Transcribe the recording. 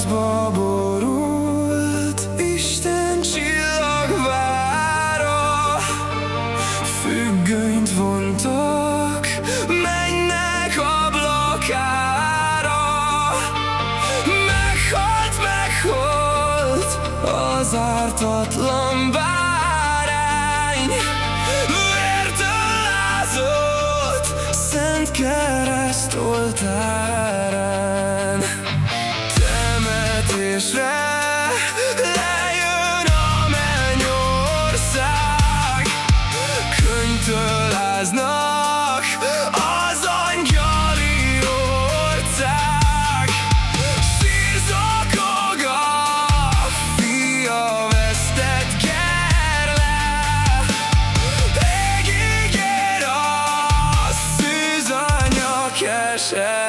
lázba borult Isten csillagvára. Függönyt vontak Mennek ablakára. Meghalt, meghalt Az ártatlan bárány. Vértől lázott Szent kereszt oltárán Temetésre lejön a mennyország Könyvtől az angyali ország. Sírzokog a fia vesztett gerle Égig ér a szűzanya keserve